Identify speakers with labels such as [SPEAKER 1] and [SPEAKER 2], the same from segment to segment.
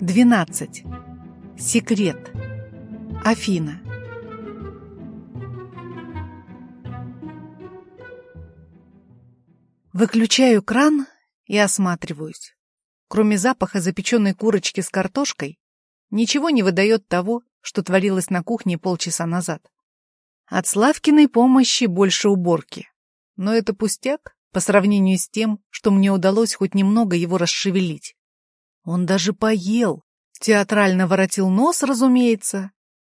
[SPEAKER 1] 12. Секрет. Афина. Выключаю кран и осматриваюсь. Кроме запаха запеченной курочки с картошкой, ничего не выдает того, что творилось на кухне полчаса назад. От Славкиной помощи больше уборки. Но это пустяк по сравнению с тем, что мне удалось хоть немного его расшевелить. Он даже поел, театрально воротил нос, разумеется,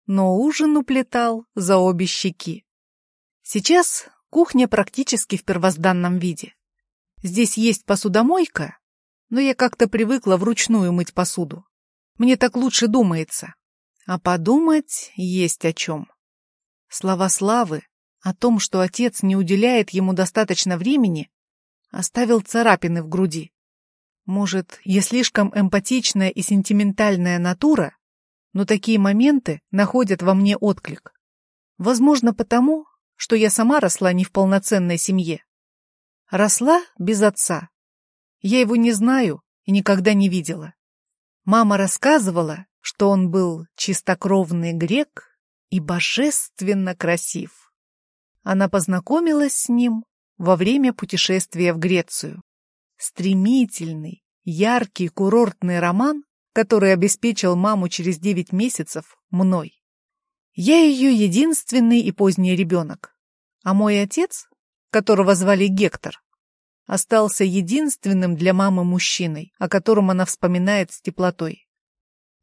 [SPEAKER 1] но ужин уплетал за обе щеки. Сейчас кухня практически в первозданном виде. Здесь есть посудомойка, но я как-то привыкла вручную мыть посуду. Мне так лучше думается. А подумать есть о чем. Слова Славы о том, что отец не уделяет ему достаточно времени, оставил царапины в груди. Может, я слишком эмпатичная и сентиментальная натура, но такие моменты находят во мне отклик. Возможно, потому, что я сама росла не в полноценной семье. Росла без отца. Я его не знаю и никогда не видела. Мама рассказывала, что он был чистокровный грек и божественно красив. Она познакомилась с ним во время путешествия в Грецию. Стремительный, яркий курортный роман, который обеспечил маму через девять месяцев мной. Я ее единственный и поздний ребенок, а мой отец, которого звали Гектор, остался единственным для мамы мужчиной, о котором она вспоминает с теплотой.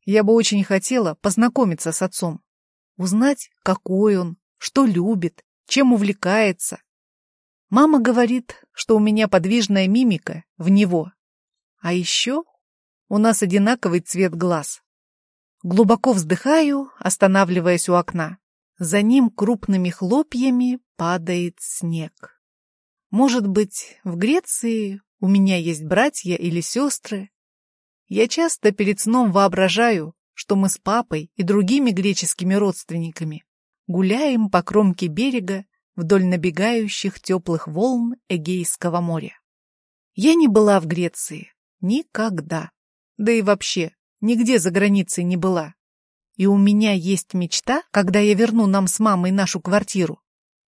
[SPEAKER 1] Я бы очень хотела познакомиться с отцом, узнать, какой он, что любит, чем увлекается, Мама говорит, что у меня подвижная мимика в него. А еще у нас одинаковый цвет глаз. Глубоко вздыхаю, останавливаясь у окна. За ним крупными хлопьями падает снег. Может быть, в Греции у меня есть братья или сестры. Я часто перед сном воображаю, что мы с папой и другими греческими родственниками гуляем по кромке берега вдоль набегающих теплых волн Эгейского моря. Я не была в Греции. Никогда. Да и вообще, нигде за границей не была. И у меня есть мечта, когда я верну нам с мамой нашу квартиру.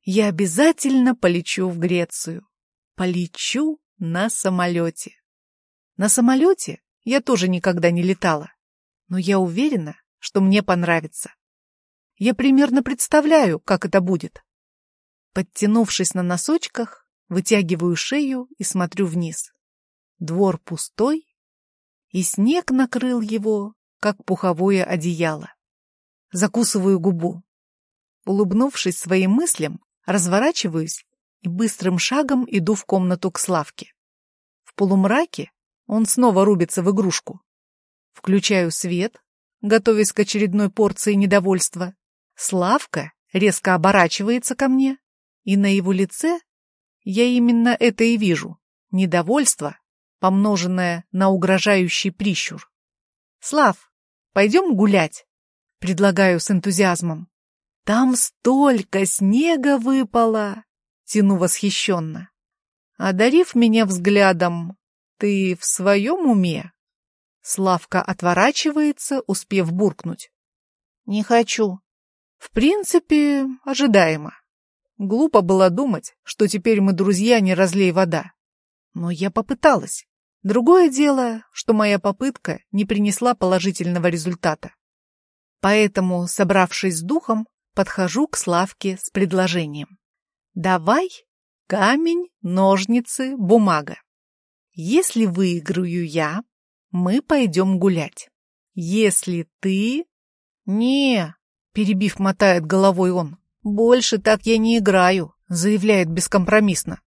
[SPEAKER 1] Я обязательно полечу в Грецию. Полечу на самолете. На самолете я тоже никогда не летала. Но я уверена, что мне понравится. Я примерно представляю, как это будет. Подтянувшись на носочках, вытягиваю шею и смотрю вниз. Двор пустой, и снег накрыл его, как пуховое одеяло. Закусываю губу. Улыбнувшись своим мыслям, разворачиваюсь и быстрым шагом иду в комнату к Славке. В полумраке он снова рубится в игрушку. Включаю свет, готовясь к очередной порции недовольства. Славка резко оборачивается ко мне и на его лице я именно это и вижу. Недовольство, помноженное на угрожающий прищур. «Слав, пойдем гулять?» — предлагаю с энтузиазмом. «Там столько снега выпало!» — тяну восхищенно. Одарив меня взглядом, «Ты в своем уме?» Славка отворачивается, успев буркнуть. «Не хочу». В принципе, ожидаемо. Глупо было думать, что теперь мы друзья не разлей вода. Но я попыталась. Другое дело, что моя попытка не принесла положительного результата. Поэтому, собравшись с духом, подхожу к Славке с предложением. «Давай камень, ножницы, бумага. Если выиграю я, мы пойдем гулять. Если ты...» «Не!» — перебив, мотает головой он. «Больше так я не играю», — заявляет бескомпромиссно.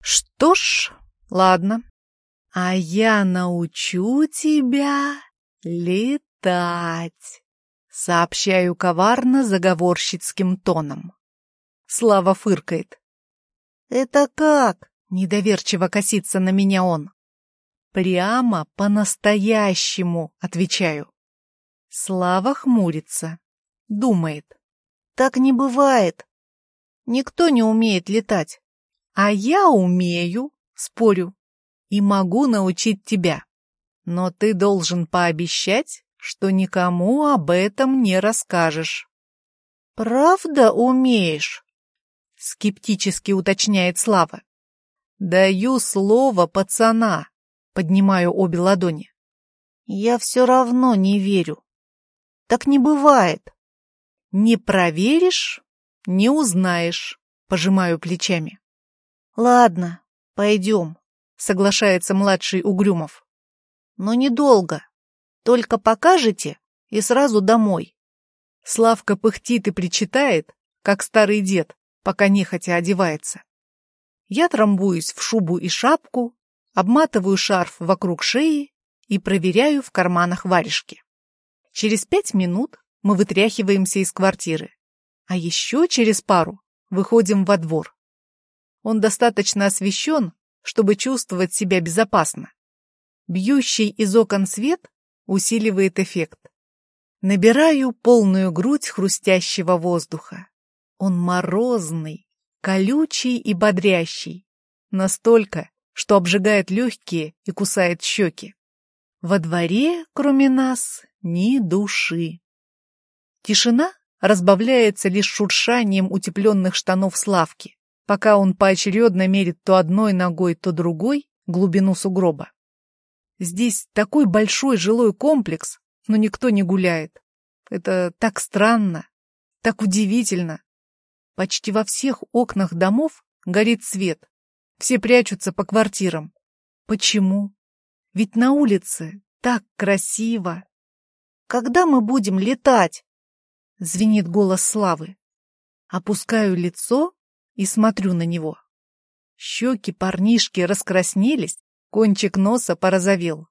[SPEAKER 1] «Что ж, ладно. А я научу тебя летать», — сообщаю коварно заговорщицким тоном. Слава фыркает. «Это как?» — недоверчиво косится на меня он. «Прямо по-настоящему», — отвечаю. Слава хмурится, думает. Так не бывает. Никто не умеет летать. А я умею, спорю. и могу научить тебя. Но ты должен пообещать, что никому об этом не расскажешь. «Правда умеешь?» — скептически уточняет Слава. «Даю слово пацана», — поднимаю обе ладони. «Я все равно не верю. Так не бывает. Не проверишь — не узнаешь», — пожимаю плечами. «Ладно, пойдем», — соглашается младший Угрюмов. «Но недолго. Только покажете и сразу домой». Славка пыхтит и причитает, как старый дед, пока нехотя одевается. Я трамбуюсь в шубу и шапку, обматываю шарф вокруг шеи и проверяю в карманах варежки. Через пять минут мы вытряхиваемся из квартиры, а еще через пару выходим во двор. Он достаточно освещен, чтобы чувствовать себя безопасно. Бьющий из окон свет усиливает эффект. Набираю полную грудь хрустящего воздуха. Он морозный, колючий и бодрящий. Настолько, что обжигает легкие и кусает щеки. Во дворе, кроме нас, ни души. Тишина разбавляется лишь шуршанием утепленных штанов Славки, пока он поочередно мерит то одной ногой, то другой глубину сугроба. Здесь такой большой жилой комплекс, но никто не гуляет. Это так странно, так удивительно. Почти во всех окнах домов горит свет. Все прячутся по квартирам. Почему? Ведь на улице так красиво. Когда мы будем летать? Звенит голос Славы. Опускаю лицо и смотрю на него. Щеки парнишки раскраснелись, кончик носа порозовел.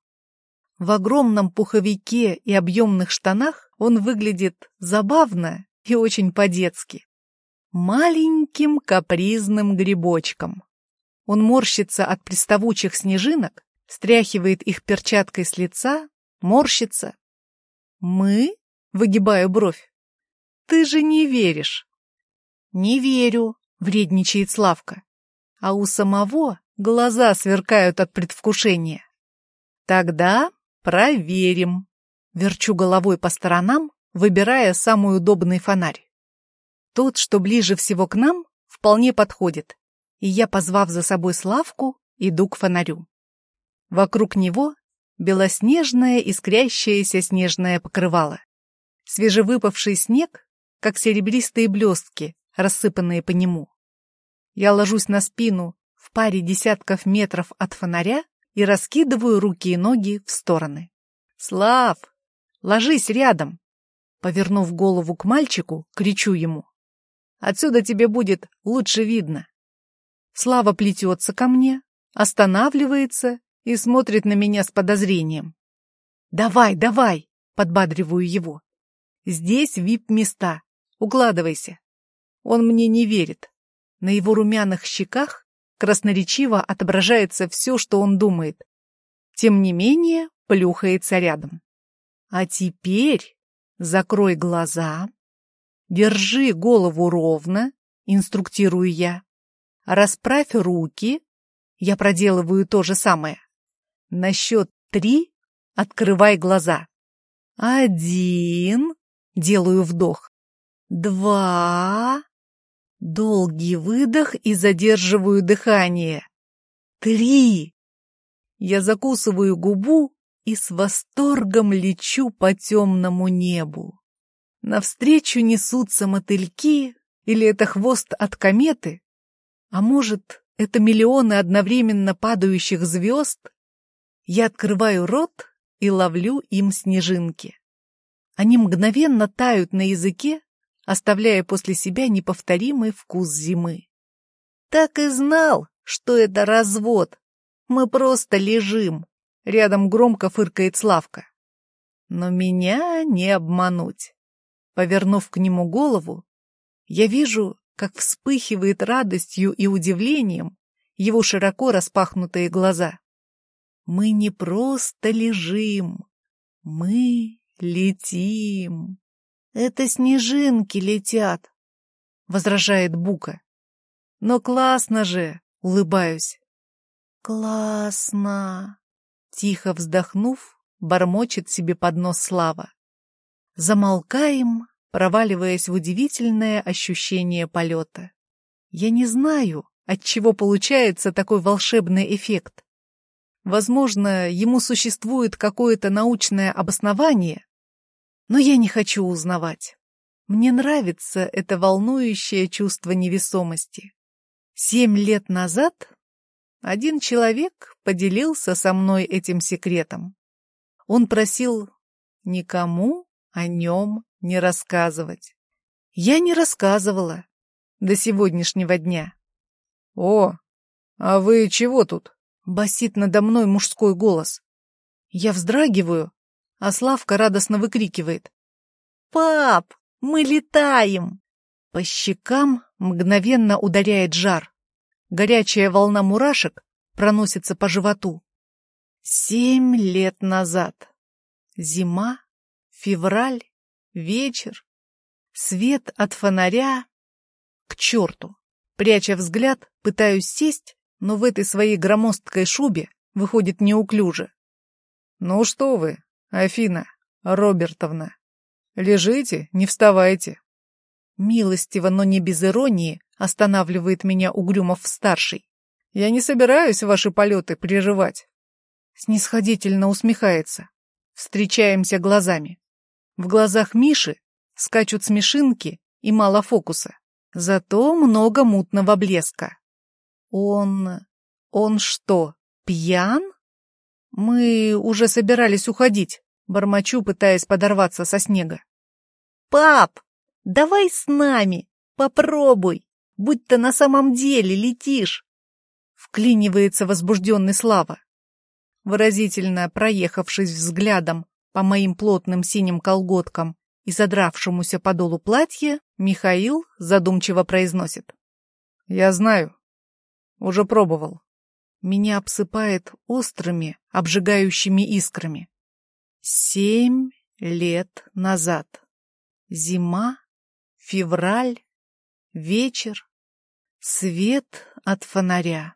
[SPEAKER 1] В огромном пуховике и объемных штанах он выглядит забавно и очень по-детски. Маленьким капризным грибочком. Он морщится от приставучих снежинок, стряхивает их перчаткой с лица, морщится. «Мы?» — выгибаю бровь. «Ты же не веришь!» «Не верю», — вредничает Славка. А у самого глаза сверкают от предвкушения. Тогда «Проверим». Верчу головой по сторонам, выбирая самый удобный фонарь. Тот, что ближе всего к нам, вполне подходит, и я, позвав за собой Славку, иду к фонарю. Вокруг него белоснежное искрящееся снежное покрывало. Свежевыпавший снег, как серебристые блестки, рассыпанные по нему. Я ложусь на спину в паре десятков метров от фонаря и раскидываю руки и ноги в стороны. «Слав, ложись рядом!» Повернув голову к мальчику, кричу ему. «Отсюда тебе будет лучше видно». Слава плетется ко мне, останавливается и смотрит на меня с подозрением. «Давай, давай!» — подбадриваю его. «Здесь вип-места. Укладывайся». Он мне не верит. На его румяных щеках красноречиво отображается все, что он думает. Тем не менее, плюхается рядом. А теперь закрой глаза, держи голову ровно, инструктирую я. Расправь руки, я проделываю то же самое. На счет три открывай глаза. Один, делаю вдох. Два, Долгий выдох и задерживаю дыхание. Три! Я закусываю губу и с восторгом лечу по темному небу. Навстречу несутся мотыльки, или это хвост от кометы, а может, это миллионы одновременно падающих звезд. Я открываю рот и ловлю им снежинки. Они мгновенно тают на языке, оставляя после себя неповторимый вкус зимы. Так и знал, что это развод. Мы просто лежим. Рядом громко фыркает Славка. Но меня не обмануть. Повернув к нему голову, я вижу, как вспыхивает радостью и удивлением его широко распахнутые глаза. Мы не просто лежим, мы летим. «Это снежинки летят», — возражает Бука. «Но классно же!» — улыбаюсь. Классно! Тихо вздохнув, бормочет себе под нос Слава. Замолкаем, проваливаясь в удивительное ощущение полета. Я не знаю, от чего получается такой волшебный эффект. Возможно, ему существует какое-то научное обоснование, но я не хочу узнавать. Мне нравится это волнующее чувство невесомости. Семь лет назад один человек поделился со мной этим секретом. Он просил никому о нем не рассказывать. Я не рассказывала до сегодняшнего дня. «О, а вы чего тут?» — басит надо мной мужской голос. Я вздрагиваю, а Славка радостно выкрикивает. «Пап, мы летаем!» По щекам мгновенно ударяет жар. Горячая волна мурашек проносится по животу. Семь лет назад. Зима, февраль, вечер, свет от фонаря. К черту! Пряча взгляд, пытаюсь сесть, но в этой своей громоздкой шубе выходит неуклюже. «Ну что вы, Афина Робертовна, лежите, не вставайте». Милостиво, но не без иронии, останавливает меня Угрюмов-старший. «Я не собираюсь ваши полеты прерывать». Снисходительно усмехается. Встречаемся глазами. В глазах Миши скачут смешинки и мало фокуса. Зато много мутного блеска. Он... он что, пьян? Мы уже собирались уходить, бормочу, пытаясь подорваться со снега. Пап, давай с нами, попробуй, будь то на самом деле летишь. Вклинивается возбужденный Слава. Выразительно проехавшись взглядом по моим плотным синим колготкам и задравшемуся подолу платья, Михаил задумчиво произносит. «Я знаю. Уже пробовал. Меня обсыпает острыми, обжигающими искрами. Семь лет назад. Зима, февраль, вечер, свет от фонаря.